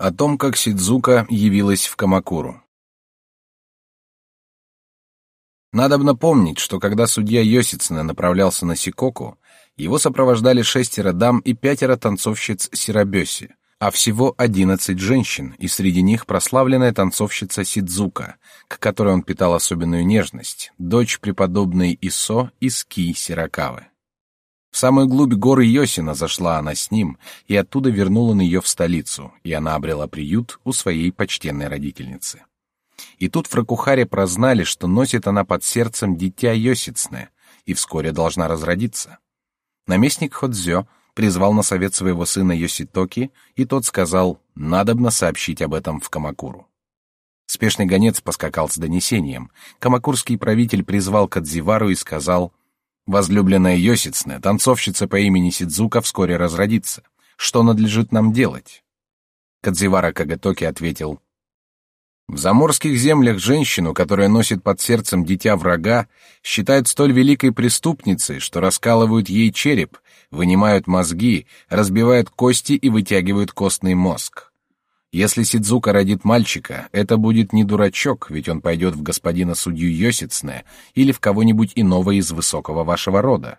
О том, как Сидзука явилась в Камакуру. Надобно помнить, что когда судья Йосицуне направлялся на Сикоку, его сопровождали шестеро дам и пятеро танцовщиц Сирабёси, а всего одиннадцать женщин, и среди них прославленная танцовщица Сидзука, к которой он питал особенную нежность, дочь преподобной Исо из Ки Сиракавы. В самую глубь горы Йосина зашла она с ним, и оттуда вернул он ее в столицу, и она обрела приют у своей почтенной родительницы. И тут в Ракухаре прознали, что носит она под сердцем дитя Йосицне, и вскоре должна разродиться. Наместник Ходзё призвал на совет своего сына Йоситоки, и тот сказал, надобно сообщить об этом в Камакуру. Спешный гонец поскакал с донесением. Камакурский правитель призвал Кадзивару и сказал, Возлюбленная Йосицне, танцовщица по имени Сидзука вскоре разродится. Что надлежит нам делать? Кадзивара Кагатоки ответил: в заморских землях женщину, которая носит под сердцем дитя врага, считают столь великой преступницей, что раскалывают ей череп, вынимают мозги, разбивают кости и вытягивают костный мозг. Если Сидзука родит мальчика, это будет не дурачок, ведь он пойдет в господина судью Йосицне или в кого-нибудь иного из высокого вашего рода.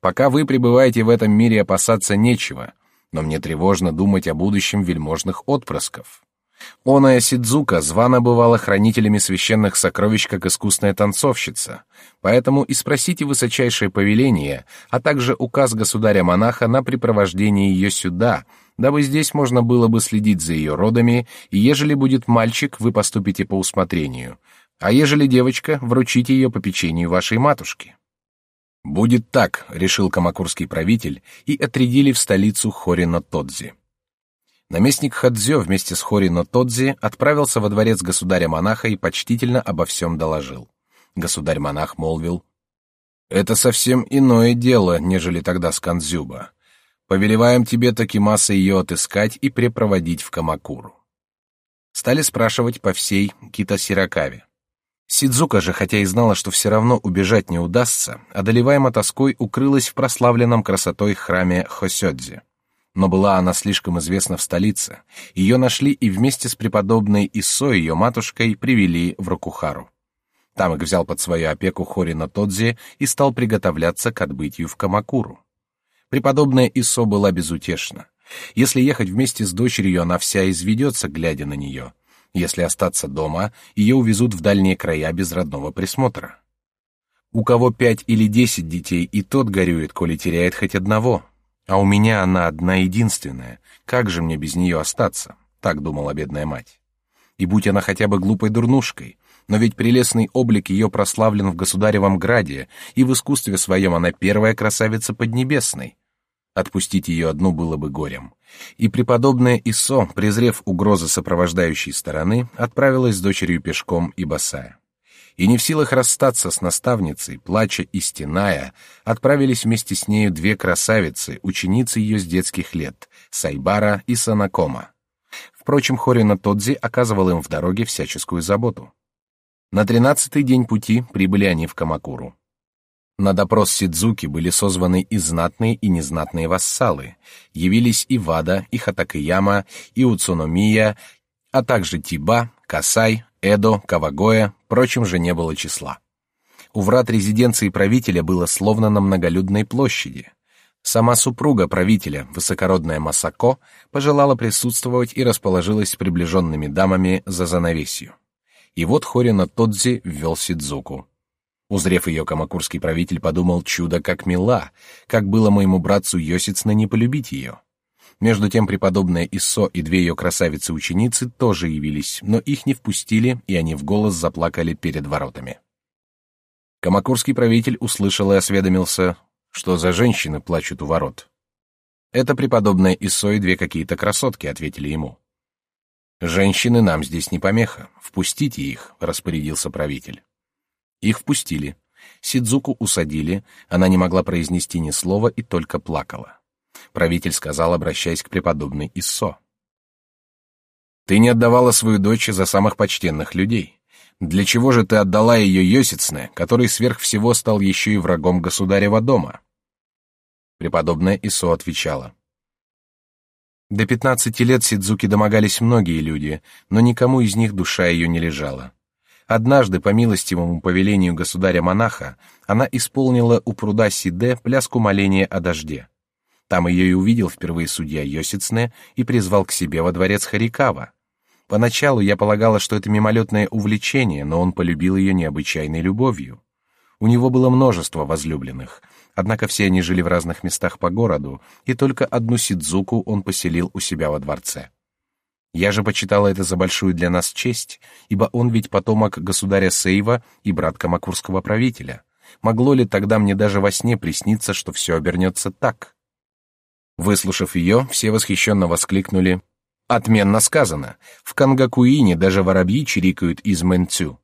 Пока вы пребываете в этом мире, опасаться нечего, но мне тревожно думать о будущем вельможных отпрысков. Оная Сидзука звана бывала хранителями священных сокровищ как искусная танцовщица, поэтому и спросите высочайшее повеление, а также указ государя-монаха на припровождение ее сюда — дабы здесь можно было бы следить за ее родами, и ежели будет мальчик, вы поступите по усмотрению, а ежели девочка, вручите ее по печенью вашей матушки. Будет так, решил камакурский правитель, и отрядили в столицу Хорино Тодзи. Наместник Хадзё вместе с Хорино Тодзи отправился во дворец государя-монаха и почтительно обо всем доложил. Государь-монах молвил: "Это совсем иное дело, нежели тогда с Канзюба. Повелеваем тебе Такимаса ее отыскать и препроводить в Камакуру. Стали спрашивать по всей Китасиракаве. Сидзука же, хотя и знала, что все равно убежать не удастся, одолеваема тоской укрылась в прославленном красотой храме Хосёдзи. Но была она слишком известна в столице. Ее нашли и вместе с преподобной Исо, ее матушкой, привели в Рокухару. Там их взял под свою опеку Хорина Тодзи и стал приготовляться к отбытию в Камакуру. Преподобная Исо была безутешна. Если ехать вместе с дочерью, она вся изведется, глядя на нее. Если остаться дома, ее увезут в дальние края без родного присмотра. У кого пять или десять детей, и тот горюет, коли теряет хоть одного. А у меня она одна единственная. Как же мне без нее остаться? Так думала бедная мать. И будь она хотя бы глупой дурнушкой, но ведь прелестный облик ее прославлен в государевом граде, и в искусстве своем она первая красавица поднебесной. Отпустить ее одну было бы горем. И преподобная Исо, презрев угрозы сопровождающей стороны, отправилась с дочерью пешком и босая. И не в силах расстаться с наставницей, плача и стеная, отправились вместе с нею две красавицы, ученицы ее с детских лет, Сайбара и Санакома. Впрочем, Хорина Тодзи оказывал им в дороге всяческую заботу. На тринадцатый день пути прибыли они в Камакуру. На допрос Сидзуки были созваны и знатные, и незнатные вассалы. Явились и Вада, и Хатакияма, и Уцуномия, а также Тиба, Касай, Эдо, Кавагоя, прочим же не было числа. У врат резиденции правителя было словно на многолюдной площади. Сама супруга правителя, высокородная Масако, пожелала присутствовать и расположилась с приближенными дамами за занавесью. И вот Хорина Тодзи ввел Сидзуку. Узрев ее, камакурский правитель подумал, чудо как мила, как было моему братцу Йосицна не полюбить ее. Между тем преподобная Иссо и две ее красавицы-ученицы тоже явились, но их не впустили, и они в голос заплакали перед воротами. Камакурский правитель услышал и осведомился, что за женщины плачут у ворот. Это преподобная Иссо и две какие-то красотки, ответили ему. Женщины нам здесь не помеха, впустите их, распорядился правитель. Их впустили. Сидзуку усадили, она не могла произнести ни слова и только плакала. Правитель сказал, обращаясь к преподобной Иссо. «Ты не отдавала свою дочь за самых почтенных людей. Для чего же ты отдала ее Йосицне, который сверх всего стал еще и врагом государева дома?» Преподобная Исо отвечала. До пятнадцати лет Сидзуки домогались многие люди, но никому из них душа ее не лежала. Однажды, по милостивому повелению государя-монаха, она исполнила у пруда Сиде пляску моления о дожде. Там ее и увидел впервые судья Йосицне и призвал к себе во дворец Харикава. Поначалу я полагала, что это мимолетное увлечение, но он полюбил ее необычайной любовью. У него было множество возлюбленных, однако все они жили в разных местах по городу, и только одну Сидзуку он поселил у себя во дворце. Я же почитала это за большую для нас честь, ибо он ведь потомок государя Сейва и брат камакурского правителя. Могло ли тогда мне даже во сне присниться, что все обернется так? Выслушав ее, все восхищенно воскликнули «Отменно сказано! В Кангакуине даже воробьи чирикают из мэнцю».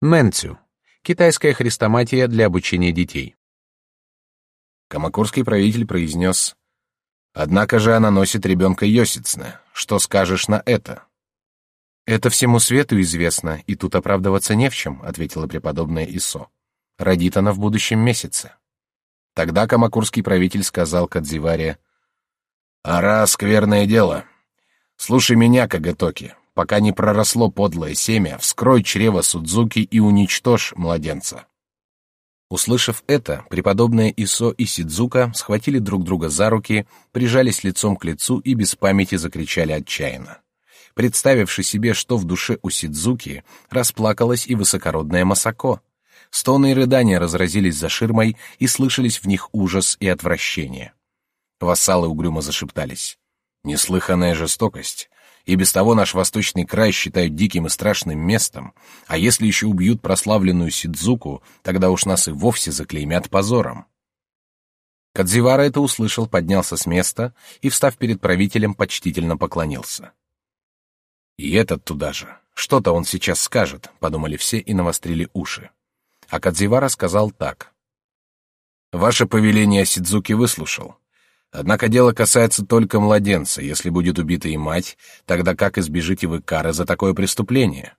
Мэнцю — китайская хрестоматия для обучения детей. Камакурский правитель произнес Однако же она носит ребенка Йосицна. Что скажешь на это? Это всему свету известно, и тут оправдываться не в чем, ответила преподобная Исо. Родит она в будущем месяце. Тогда камакурский правитель сказал Кадзиваре: «Ара, скверное дело. Слушай меня, Кагатоки. Пока не проросло подлое семя, вскрой чрево Судзуки и уничтожь младенца». Услышав это, преподобные Исо и Сидзука схватили друг друга за руки, прижались лицом к лицу и без памяти закричали отчаянно. Представивши себе, что в душе у Сидзуки, расплакалась и высокородная Масако. Стоны и рыдания разразились за ширмой, и слышались в них ужас и отвращение. Вассалы угрюмо зашептались. Неслыханная жестокость. И без того наш восточный край считают диким и страшным местом, а если еще убьют прославленную Сидзуку, тогда уж нас и вовсе заклеймят позором. Кадзивара это услышал, поднялся с места и, встав перед правителем, почтительно поклонился. И этот туда же. Что-то он сейчас скажет, подумали все и навострили уши. А Кадзивара сказал так: Ваше повеление Сидзуки выслушал. Однако дело касается только младенца. Если будет убита и мать, тогда как избежите вы кары за такое преступление?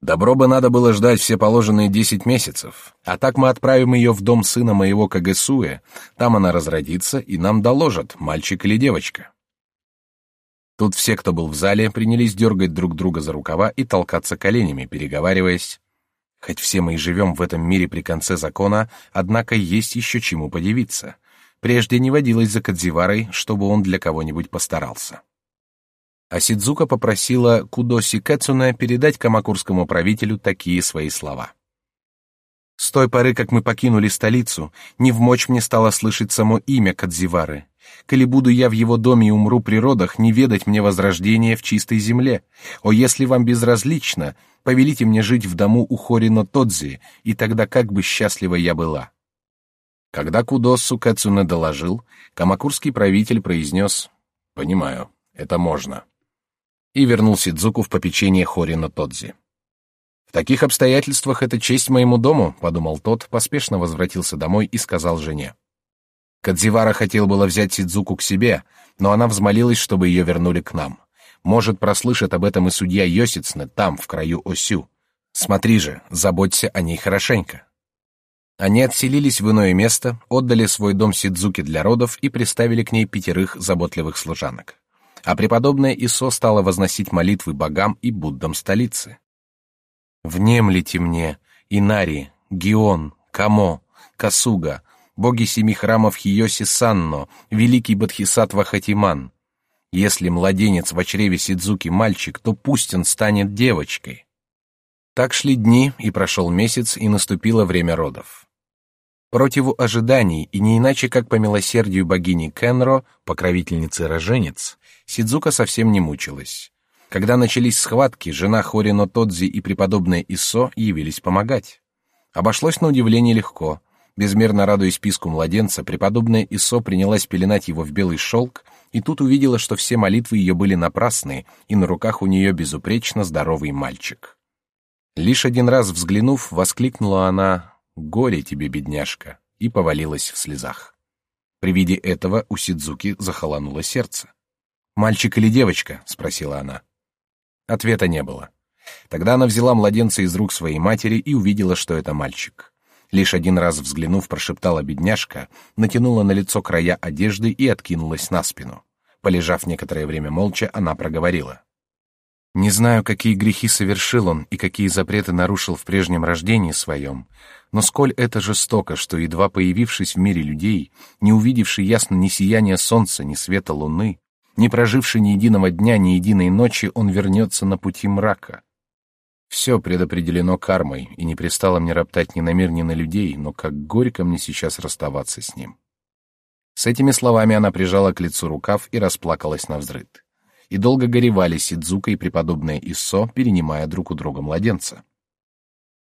Добро бы надо было ждать все положенные десять месяцев, а так мы отправим ее в дом сына моего Кагесуэ, там она разродится, и нам доложат, мальчик или девочка. Тут все, кто был в зале, принялись дергать друг друга за рукава и толкаться коленями, переговариваясь. Хоть все мы и живем в этом мире при конце закона, однако есть еще чему подивиться. Прежде не водилось за Кадзиварой, чтобы он для кого-нибудь постарался. А Сидзука попросила Кудоси Кэцуна передать камакурскому правителю такие свои слова. С той поры, как мы покинули столицу, не вмочь мне стало слышать само имя Кадзивары. Коли буду я в его доме и умру при родах, не ведать мне возрождения в чистой земле. О, если вам безразлично, повелите мне жить в дому у Хорино Тодзи, и тогда как бы счастлива я была. Когда Кудосу Кацуне доложил, камакурский правитель произнес «Понимаю, это можно» и вернул Сидзуку в попечение Хорина Тодзи. «В таких обстоятельствах это честь моему дому», — подумал тот, поспешно возвратился домой и сказал жене. Кадзивара хотел было взять Сидзуку к себе, но она взмолилась, чтобы ее вернули к нам. Может, прослышит об этом и судья Йосицне там, в краю Осю. Смотри же, заботься о ней хорошенько. Они отселились в иное место, отдали свой дом Сидзуки для родов и приставили к ней пятерых заботливых служанок. А преподобная Исо стала возносить молитвы богам и Буддам столицы. «Внемлите мне, Инари, Гион, Камо, Касуга, боги семи храмов Хиоси Санно, великий Бодхисаттва Хатиман. Если младенец в чреве Сидзуки мальчик, то пусть он станет девочкой». Так шли дни, и прошел месяц, и наступило время родов. Противу ожиданий и не иначе как по милосердию богини Кенро, покровительницы роженец, Сидзука совсем не мучилась. Когда начались схватки, жена Хорино Тодзи и преподобная Исо явились помогать. Обошлось на удивление легко. Безмерно радуясь писку младенца, преподобная Исо принялась пеленать его в белый шелк, и тут увидела, что все молитвы ее были напрасны, и на руках у нее безупречно здоровый мальчик. Лишь один раз взглянув, воскликнула она «Горе тебе, бедняжка!» и повалилась в слезах. При виде этого у Сидзуки захолонуло сердце. «Мальчик или девочка?» — спросила она. Ответа не было. Тогда она взяла младенца из рук своей матери и увидела, что это мальчик. Лишь один раз взглянув, прошептала бедняжка, натянула на лицо края одежды и откинулась на спину. Полежав некоторое время молча, она проговорила. «Не знаю, какие грехи совершил он и какие запреты нарушил в прежнем рождении своем, но сколь это жестоко, что, едва появившись в мире людей, не увидевший ясно ни сияния солнца, ни света луны, не проживший ни единого дня, ни единой ночи, он вернется на пути мрака. Все предопределено кармой, и не пристало мне роптать ни на мир, ни на людей, но как горько мне сейчас расставаться с ним. С этими словами она прижала к лицу рукав и расплакалась на взрыд. И долго горевали Сидзука и преподобная Иссо, перенимая друг у друга младенца.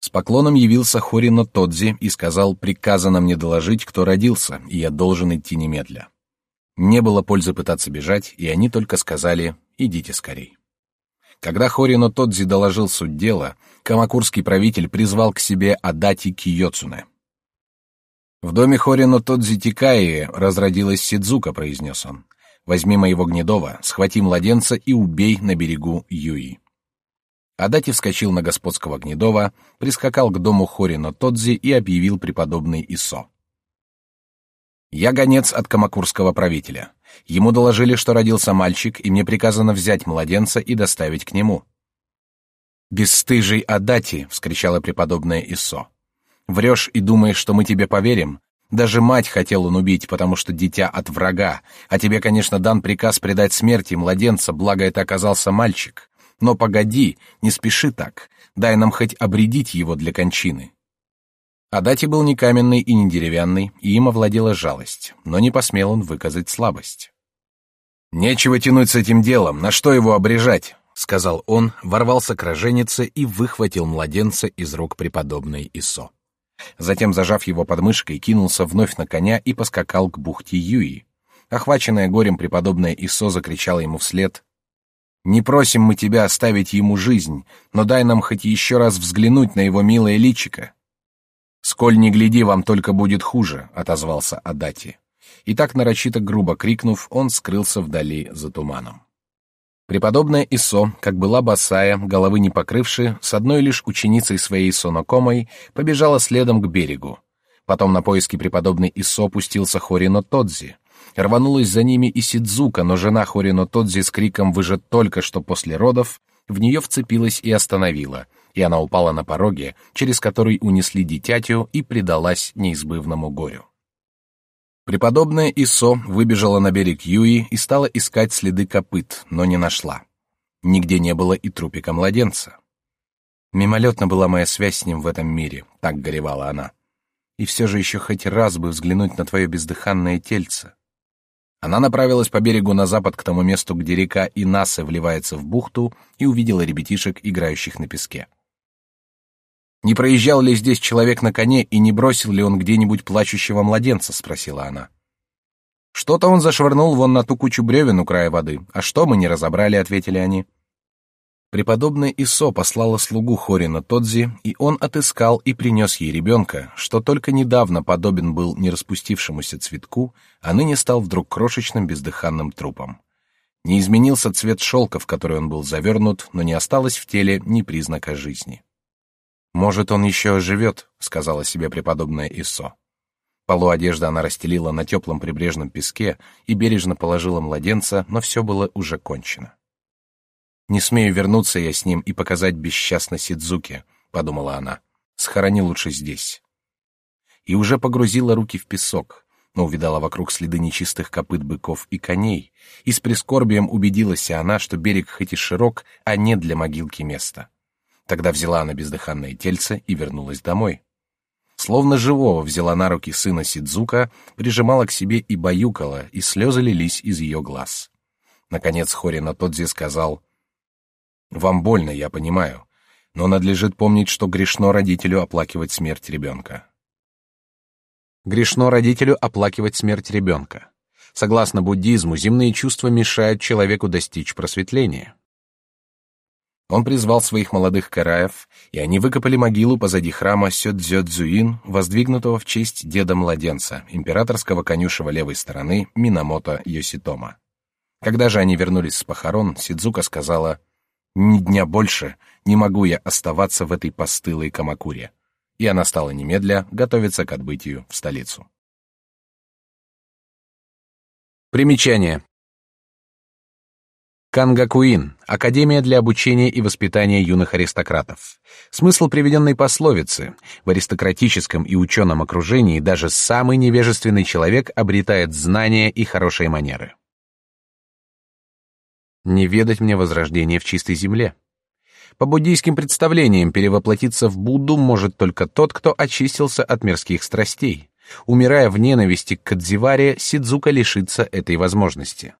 С поклоном явился Хорино Тодзи и сказал, приказано мне доложить, кто родился, и я должен идти немедля. Не было пользы пытаться бежать, и они только сказали «идите скорей». Когда Хорино Тодзи доложил суть дела, камакурский правитель призвал к себе Адати Киёцуне. «В доме Хорино Тодзи Тикаи разродилась Сидзука», — произнес он. «Возьми моего гнедова, схвати младенца и убей на берегу Юи». Адати вскочил на господского Гнедова, прискакал к дому Хорино Тодзи и объявил преподобный Исо. «Я гонец от камакурского правителя. Ему доложили, что родился мальчик, и мне приказано взять младенца и доставить к нему». «Бесстыжий Адати!» — вскричала преподобная Исо. «Врешь и думаешь, что мы тебе поверим? Даже мать хотел он убить, потому что дитя от врага, а тебе, конечно, дан приказ предать смерти младенца, благо это оказался мальчик. Но погоди, не спеши так. Дай нам хоть обредить его для кончины. Адати был не каменный и не деревянный, и им овладела жалость, но не посмел он выказать слабость. «Нечего тянуть с этим делом, на что его обрежать?» — сказал он, ворвался к роженице и выхватил младенца из рук преподобной Исо. Затем, зажав его подмышкой, кинулся вновь на коня и поскакал к бухте Юи. Охваченная горем преподобная Исо закричала ему вслед не просим мы тебя оставить ему жизнь, но дай нам хоть еще раз взглянуть на его милое личико. Сколь не гляди, вам только будет хуже, отозвался Адати. И так нарочито грубо крикнув, он скрылся вдали за туманом. Преподобная Исо, как была босая, головы не покрывши, с одной лишь ученицей своей Сонокомой, побежала следом к берегу. Потом на поиски преподобной Исо пустился Хорино Тодзи. Рванулась за ними и Сидзука, но жена Хорино Тодзи с криком «Вы только что после родов!» в нее вцепилась и остановила, и она упала на пороге, через который унесли дитятю и предалась неизбывному горю. Преподобная Исо выбежала на берег Юи и стала искать следы копыт, но не нашла. Нигде не было и трупика младенца. Мимолетна была моя связь с ним в этом мире, так горевала она. И все же еще хоть раз бы взглянуть на твое бездыханное тельце. Она направилась по берегу на запад к тому месту, где река Инасы вливается в бухту, и увидела ребятишек, играющих на песке. «Не проезжал ли здесь человек на коне и не бросил ли он где-нибудь плачущего младенца?» — спросила она. «Что-то он зашвырнул вон на ту кучу бревен у края воды, а что мы не разобрали?» — ответили они. Преподобная Исо послала слугу Хорина Тодзи, и он отыскал и принес ей ребенка, что только недавно подобен был не распустившемуся цветку, а ныне стал вдруг крошечным бездыханным трупом. Не изменился цвет шелка, в который он был завернут, но не осталось в теле ни признака жизни. «Может, он еще оживет», — сказала себе преподобная Исо. Полу одежды она расстелила на теплом прибрежном песке и бережно положила младенца, но все было уже кончено. Не смею вернуться я с ним и показать бесчастно Сидзуке, подумала она. Схорони лучше здесь. И уже погрузила руки в песок, но увидала вокруг следы нечистых копыт быков и коней, и с прискорбием убедилась она, что берег хоть и широк, а нет для могилки места. Тогда взяла она бездыханное тельце и вернулась домой. Словно живого взяла на руки сына Сидзука, прижимала к себе и баюкала, и слезы лились из ее глаз. Наконец Хорина Тодзи сказал — вам больно, я понимаю, но надлежит помнить, что грешно родителю оплакивать смерть ребенка. Грешно родителю оплакивать смерть ребенка. Согласно буддизму, земные чувства мешают человеку достичь просветления. Он призвал своих молодых караев, и они выкопали могилу позади храма Сёдзёдзуин, воздвигнутого в честь деда-младенца, императорского конюшева левой стороны Минамото Йоситома. Когда же они вернулись с похорон, Сидзука сказала — ни дня больше не могу я оставаться в этой постылой Камакуре. И она стала немедля готовиться к отбытию в столицу. Примечание. Кангакуин — Академия для обучения и воспитания юных аристократов. Смысл приведенной пословицы — в аристократическом и ученом окружении даже самый невежественный человек обретает знания и хорошие манеры. Не ведать мне возрождения в чистой земле. По буддийским представлениям перевоплотиться в Будду может только тот, кто очистился от мирских страстей. Умирая в ненависти к Кадзиваре, Сидзука лишится этой возможности.